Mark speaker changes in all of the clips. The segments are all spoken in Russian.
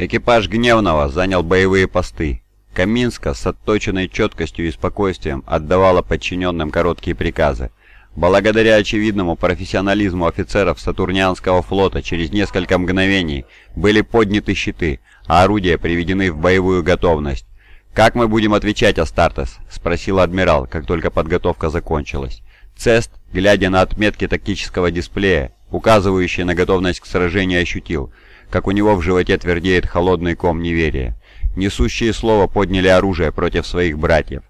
Speaker 1: Экипаж Гневного занял боевые посты. Каминска с отточенной четкостью и спокойствием отдавала подчиненным короткие приказы. Благодаря очевидному профессионализму офицеров Сатурнианского флота через несколько мгновений были подняты щиты, а орудия приведены в боевую готовность. «Как мы будем отвечать, Астартес?» – спросил адмирал, как только подготовка закончилась. Цест, глядя на отметки тактического дисплея, указывающие на готовность к сражению, ощутил, как у него в животе твердеет холодный ком неверия. Несущие слово подняли оружие против своих братьев.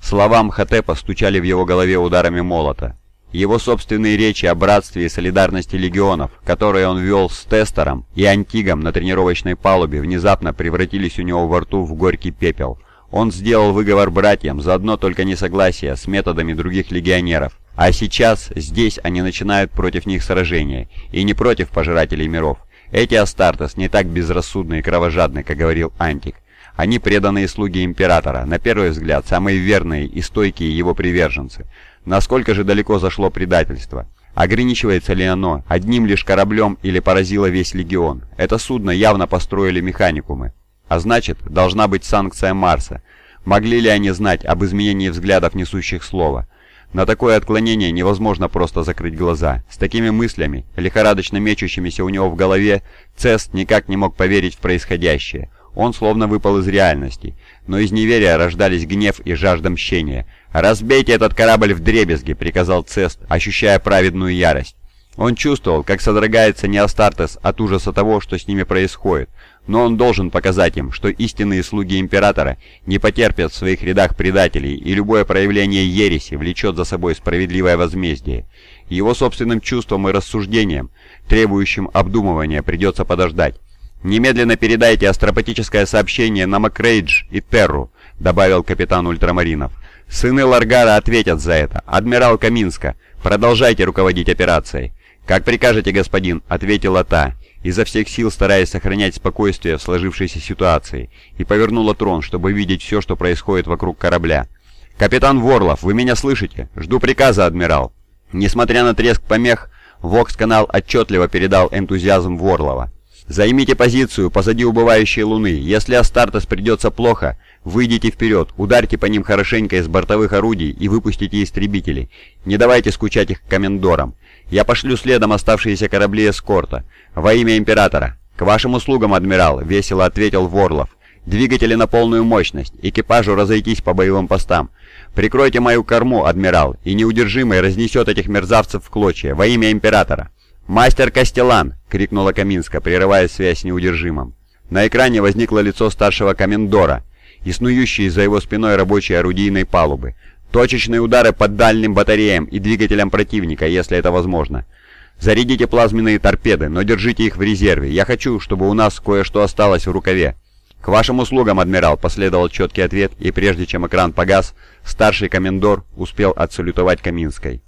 Speaker 1: Слова Мхотепа стучали в его голове ударами молота. Его собственные речи о братстве и солидарности легионов, которые он вел с Тестером и Антигом на тренировочной палубе, внезапно превратились у него во рту в горький пепел. Он сделал выговор братьям за одно только несогласие с методами других легионеров. А сейчас здесь они начинают против них сражение, и не против пожирателей миров. Эти Астартес не так безрассудны и кровожадны, как говорил Антик. Они преданные слуги Императора, на первый взгляд, самые верные и стойкие его приверженцы. Насколько же далеко зашло предательство? Ограничивается ли оно одним лишь кораблем или поразило весь легион? Это судно явно построили механикумы. А значит, должна быть санкция Марса. Могли ли они знать об изменении взглядов несущих слова? На такое отклонение невозможно просто закрыть глаза. С такими мыслями, лихорадочно мечущимися у него в голове, Цест никак не мог поверить в происходящее. Он словно выпал из реальности, но из неверия рождались гнев и жажда мщения. «Разбейте этот корабль в дребезги!» — приказал Цест, ощущая праведную ярость. Он чувствовал, как содрогается Неостартес от ужаса того, что с ними происходит, но он должен показать им, что истинные слуги Императора не потерпят в своих рядах предателей, и любое проявление ереси влечет за собой справедливое возмездие. Его собственным чувством и рассуждением, требующим обдумывания, придется подождать. «Немедленно передайте астропатическое сообщение на Макрейдж и Терру», — добавил капитан Ультрамаринов. «Сыны Ларгара ответят за это. Адмирал Каминска, продолжайте руководить операцией». «Как прикажете, господин», — ответила та, изо всех сил стараясь сохранять спокойствие в сложившейся ситуации, и повернула трон, чтобы видеть все, что происходит вокруг корабля. «Капитан Ворлов, вы меня слышите? Жду приказа, адмирал». Несмотря на треск помех, Вокс-канал отчетливо передал энтузиазм Ворлова. Займите позицию позади убывающей луны. Если Астартес придется плохо, выйдите вперед, ударьте по ним хорошенько из бортовых орудий и выпустите истребители. Не давайте скучать их комендорам. Я пошлю следом оставшиеся корабли эскорта. Во имя Императора. К вашим услугам, адмирал, весело ответил Ворлов. Двигатели на полную мощность, экипажу разойтись по боевым постам. Прикройте мою корму, адмирал, и неудержимый разнесет этих мерзавцев в клочья во имя Императора. «Мастер Костелан!» — крикнула Каминска, прерывая связь с неудержимым. На экране возникло лицо старшего комендора и снующие за его спиной рабочие орудийной палубы. Точечные удары под дальним батареям и двигателям противника, если это возможно. Зарядите плазменные торпеды, но держите их в резерве. Я хочу, чтобы у нас кое-что осталось в рукаве. «К вашим услугам, адмирал!» — последовал четкий ответ, и прежде чем экран погас, старший комендор успел отсалютовать Каминской.